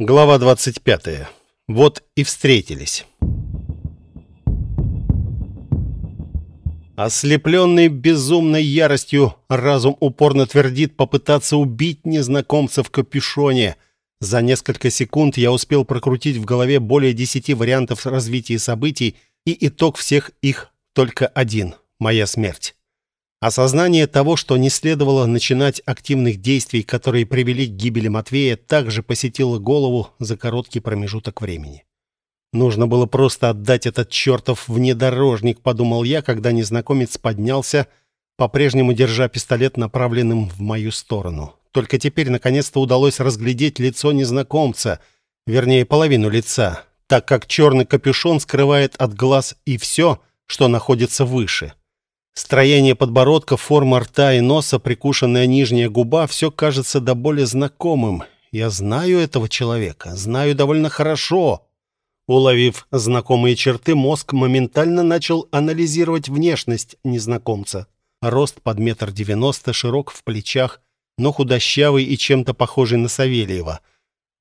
Глава 25. Вот и встретились. Ослепленный безумной яростью, разум упорно твердит попытаться убить незнакомца в капюшоне. За несколько секунд я успел прокрутить в голове более десяти вариантов развития событий, и итог всех их только один — моя смерть. Осознание того, что не следовало начинать активных действий, которые привели к гибели Матвея, также посетило голову за короткий промежуток времени. Нужно было просто отдать этот чертов внедорожник, подумал я, когда незнакомец поднялся, по-прежнему держа пистолет направленным в мою сторону. Только теперь наконец-то удалось разглядеть лицо незнакомца, вернее, половину лица, так как черный капюшон скрывает от глаз и все, что находится выше. Строение подбородка, форма рта и носа, прикушенная нижняя губа — все кажется до боли знакомым. Я знаю этого человека, знаю довольно хорошо. Уловив знакомые черты, мозг моментально начал анализировать внешность незнакомца. Рост под метр девяносто, широк в плечах, но худощавый и чем-то похожий на Савельева.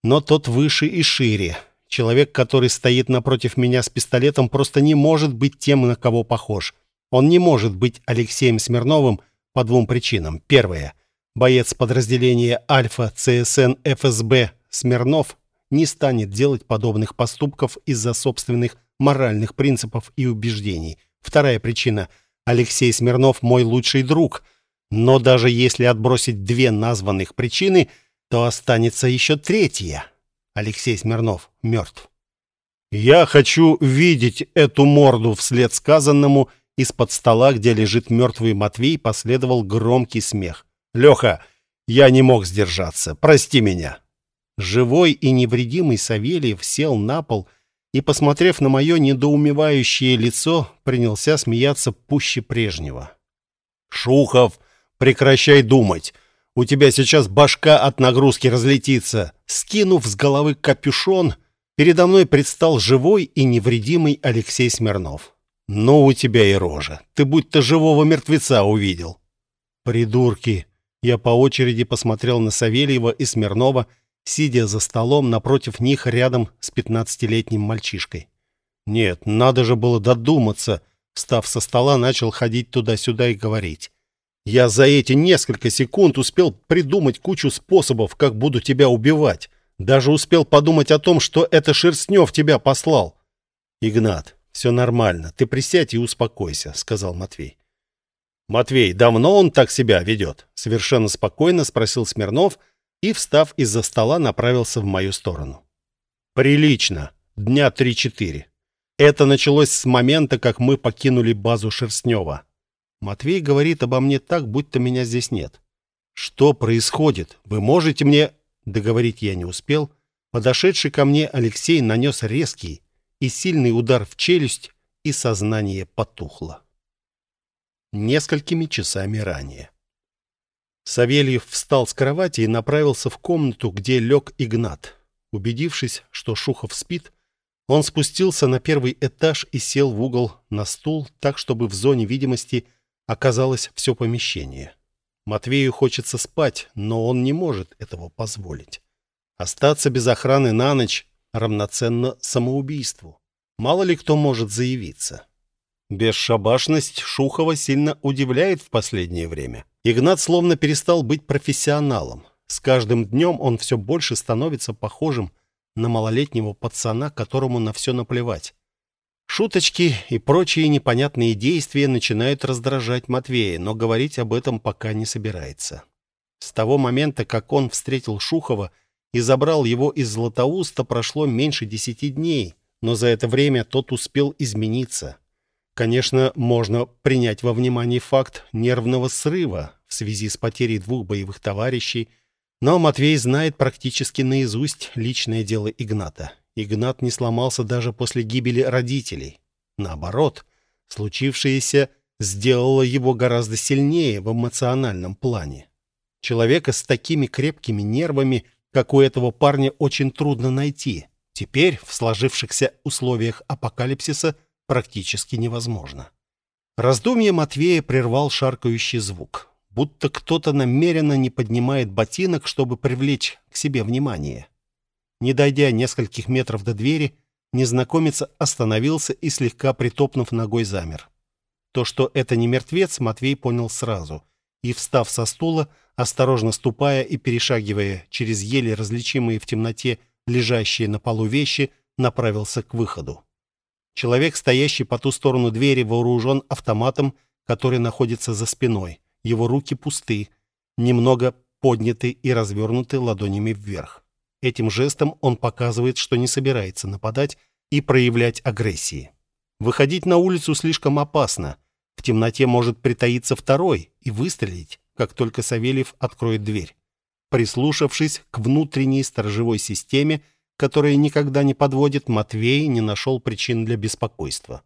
Но тот выше и шире. Человек, который стоит напротив меня с пистолетом, просто не может быть тем, на кого похож. Он не может быть Алексеем Смирновым по двум причинам. Первое. Боец подразделения Альфа ЦСН ФСБ Смирнов не станет делать подобных поступков из-за собственных моральных принципов и убеждений. Вторая причина. Алексей Смирнов мой лучший друг. Но даже если отбросить две названных причины, то останется еще третья. Алексей Смирнов мертв. Я хочу видеть эту морду вслед сказанному из-под стола, где лежит мертвый Матвей, последовал громкий смех. «Леха, я не мог сдержаться. Прости меня». Живой и невредимый Савельев сел на пол и, посмотрев на мое недоумевающее лицо, принялся смеяться пуще прежнего. «Шухов, прекращай думать. У тебя сейчас башка от нагрузки разлетится». Скинув с головы капюшон, передо мной предстал живой и невредимый Алексей Смирнов. «Ну у тебя и рожа. Ты будто живого мертвеца увидел». «Придурки!» Я по очереди посмотрел на Савельева и Смирнова, сидя за столом напротив них рядом с пятнадцатилетним мальчишкой. «Нет, надо же было додуматься!» Встав со стола, начал ходить туда-сюда и говорить. «Я за эти несколько секунд успел придумать кучу способов, как буду тебя убивать. Даже успел подумать о том, что это Шерстнев тебя послал. Игнат, все нормально. Ты присядь и успокойся, сказал Матвей. Матвей, давно он так себя ведет? Совершенно спокойно спросил Смирнов и, встав из-за стола, направился в мою сторону. Прилично. Дня три-четыре. Это началось с момента, как мы покинули базу Шерстнева. Матвей говорит обо мне так, будто меня здесь нет. Что происходит? Вы можете мне договорить я не успел. Подошедший ко мне Алексей нанес резкий, и сильный удар в челюсть, и сознание потухло. Несколькими часами ранее. Савельев встал с кровати и направился в комнату, где лег Игнат. Убедившись, что Шухов спит, он спустился на первый этаж и сел в угол на стул, так, чтобы в зоне видимости оказалось все помещение. Матвею хочется спать, но он не может этого позволить. Остаться без охраны на ночь равноценно самоубийству. Мало ли кто может заявиться. Бесшабашность Шухова сильно удивляет в последнее время. Игнат словно перестал быть профессионалом. С каждым днем он все больше становится похожим на малолетнего пацана, которому на все наплевать. Шуточки и прочие непонятные действия начинают раздражать Матвея, но говорить об этом пока не собирается. С того момента, как он встретил Шухова и забрал его из Златоуста, прошло меньше десяти дней, но за это время тот успел измениться. Конечно, можно принять во внимание факт нервного срыва в связи с потерей двух боевых товарищей, но Матвей знает практически наизусть личное дело Игната. Игнат не сломался даже после гибели родителей. Наоборот, случившееся сделало его гораздо сильнее в эмоциональном плане. Человека с такими крепкими нервами как у этого парня очень трудно найти. Теперь, в сложившихся условиях апокалипсиса, практически невозможно. Раздумье Матвея прервал шаркающий звук, будто кто-то намеренно не поднимает ботинок, чтобы привлечь к себе внимание. Не дойдя нескольких метров до двери, незнакомец остановился и, слегка притопнув ногой, замер. То, что это не мертвец, Матвей понял сразу. И, встав со стула, осторожно ступая и перешагивая через еле различимые в темноте лежащие на полу вещи, направился к выходу. Человек, стоящий по ту сторону двери, вооружен автоматом, который находится за спиной. Его руки пусты, немного подняты и развернуты ладонями вверх. Этим жестом он показывает, что не собирается нападать и проявлять агрессии. Выходить на улицу слишком опасно. В темноте может притаиться второй и выстрелить, как только Савельев откроет дверь. Прислушавшись к внутренней сторожевой системе, которая никогда не подводит, Матвей не нашел причин для беспокойства.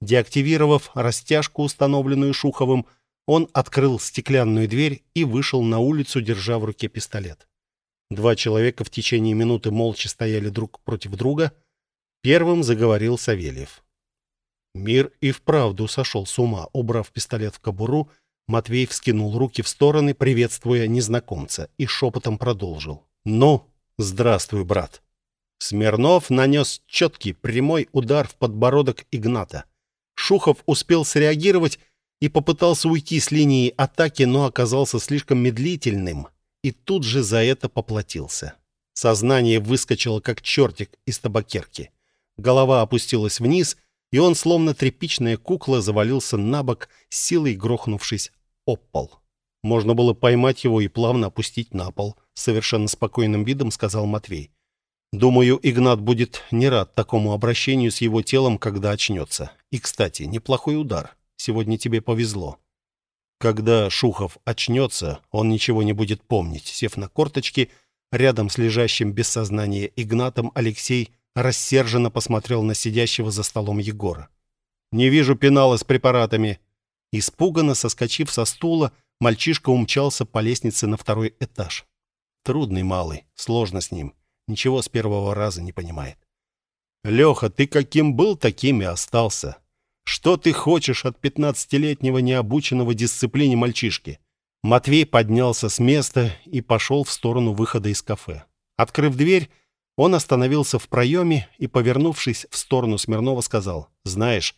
Деактивировав растяжку, установленную Шуховым, он открыл стеклянную дверь и вышел на улицу, держа в руке пистолет. Два человека в течение минуты молча стояли друг против друга. Первым заговорил Савельев. Мир и вправду сошел с ума. Убрав пистолет в кобуру, Матвей вскинул руки в стороны, приветствуя незнакомца, и шепотом продолжил. «Ну, здравствуй, брат!» Смирнов нанес четкий прямой удар в подбородок Игната. Шухов успел среагировать и попытался уйти с линии атаки, но оказался слишком медлительным и тут же за это поплатился. Сознание выскочило, как чертик из табакерки. Голова опустилась вниз, и он, словно тряпичная кукла, завалился на бок, силой грохнувшись об пол. Можно было поймать его и плавно опустить на пол, совершенно спокойным видом сказал Матвей. Думаю, Игнат будет не рад такому обращению с его телом, когда очнется. И, кстати, неплохой удар. Сегодня тебе повезло. Когда Шухов очнется, он ничего не будет помнить. Сев на корточки, рядом с лежащим без сознания Игнатом, Алексей рассерженно посмотрел на сидящего за столом Егора. «Не вижу пенала с препаратами». Испуганно соскочив со стула, мальчишка умчался по лестнице на второй этаж. Трудный малый, сложно с ним. Ничего с первого раза не понимает. «Леха, ты каким был, таким и остался. Что ты хочешь от пятнадцатилетнего необученного дисциплине мальчишки?» Матвей поднялся с места и пошел в сторону выхода из кафе. Открыв дверь, он остановился в проеме и, повернувшись в сторону Смирнова, сказал, «Знаешь,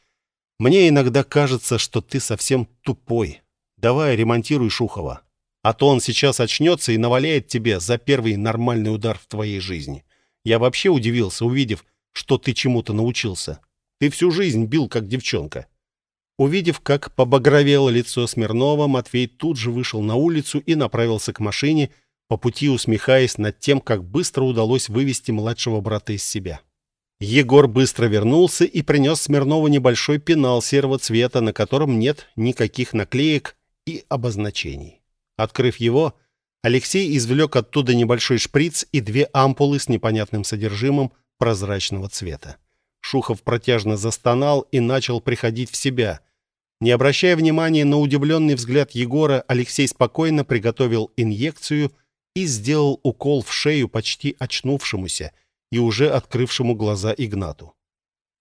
мне иногда кажется, что ты совсем тупой. Давай ремонтируй Шухова, а то он сейчас очнется и наваляет тебе за первый нормальный удар в твоей жизни. Я вообще удивился, увидев, что ты чему-то научился. Ты всю жизнь бил, как девчонка». Увидев, как побагровело лицо Смирнова, Матвей тут же вышел на улицу и направился к машине, по пути усмехаясь над тем, как быстро удалось вывести младшего брата из себя. Егор быстро вернулся и принес Смирнову небольшой пенал серого цвета, на котором нет никаких наклеек и обозначений. Открыв его, Алексей извлек оттуда небольшой шприц и две ампулы с непонятным содержимым прозрачного цвета. Шухов протяжно застонал и начал приходить в себя. Не обращая внимания на удивленный взгляд Егора, Алексей спокойно приготовил инъекцию – и сделал укол в шею почти очнувшемуся и уже открывшему глаза Игнату.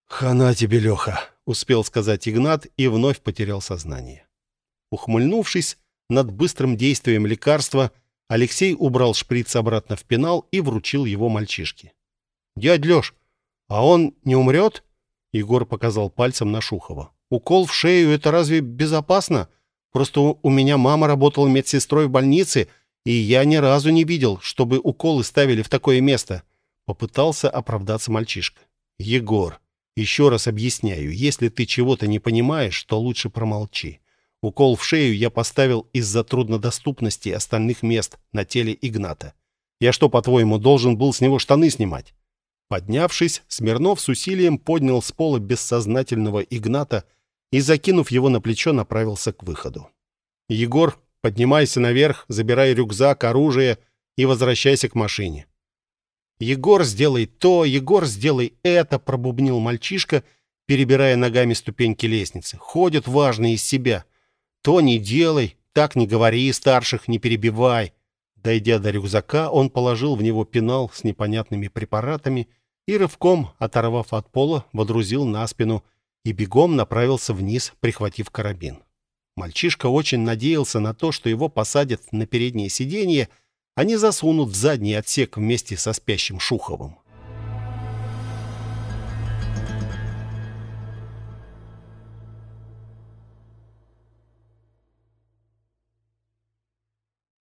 «Хана тебе, Леха!» — успел сказать Игнат и вновь потерял сознание. Ухмыльнувшись над быстрым действием лекарства, Алексей убрал шприц обратно в пенал и вручил его мальчишке. «Дядь Леш, а он не умрет?» Егор показал пальцем на Шухова. «Укол в шею — это разве безопасно? Просто у меня мама работала медсестрой в больнице, и я ни разу не видел, чтобы уколы ставили в такое место. Попытался оправдаться мальчишка. Егор, еще раз объясняю, если ты чего-то не понимаешь, то лучше промолчи. Укол в шею я поставил из-за труднодоступности остальных мест на теле Игната. Я что, по-твоему, должен был с него штаны снимать? Поднявшись, Смирнов с усилием поднял с пола бессознательного Игната и, закинув его на плечо, направился к выходу. Егор Поднимайся наверх, забирай рюкзак, оружие и возвращайся к машине. Егор, сделай то, Егор, сделай это, пробубнил мальчишка, перебирая ногами ступеньки лестницы. Ходят важные из себя. То не делай, так не говори, старших не перебивай. Дойдя до рюкзака, он положил в него пенал с непонятными препаратами и рывком, оторвав от пола, водрузил на спину и бегом направился вниз, прихватив карабин. Мальчишка очень надеялся на то, что его посадят на переднее сиденье, а не засунут в задний отсек вместе со спящим Шуховым.